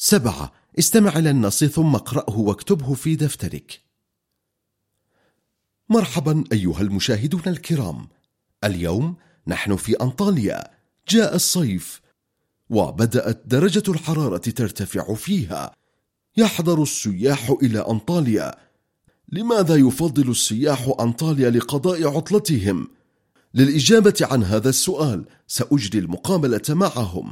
سبعة استمع إلى النص ثم اقرأه واكتبه في دفترك. مرحبا أيها المشاهدون الكرام. اليوم نحن في أنطاليا. جاء الصيف. وبدأت درجة الحرارة ترتفع فيها. يحضر السياح إلى أنطاليا. لماذا يفضل السياح أنطاليا لقضاء عطلتهم؟ للإجابة عن هذا السؤال سأجري المقابلة معهم.